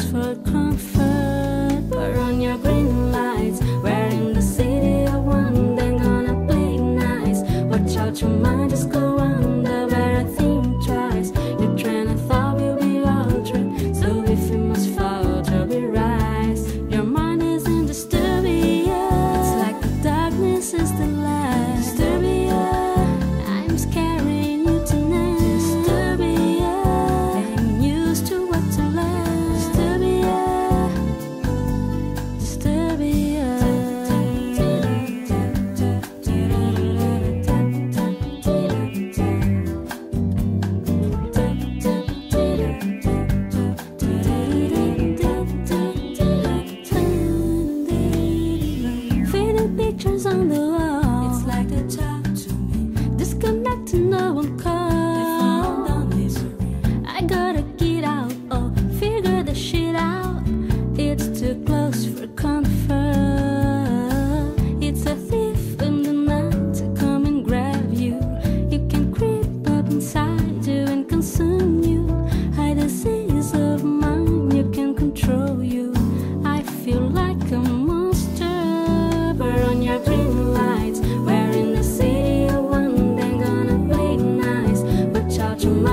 for comfort, on your green lights. In the city gonna play nice. Watch out, your mind is gone. you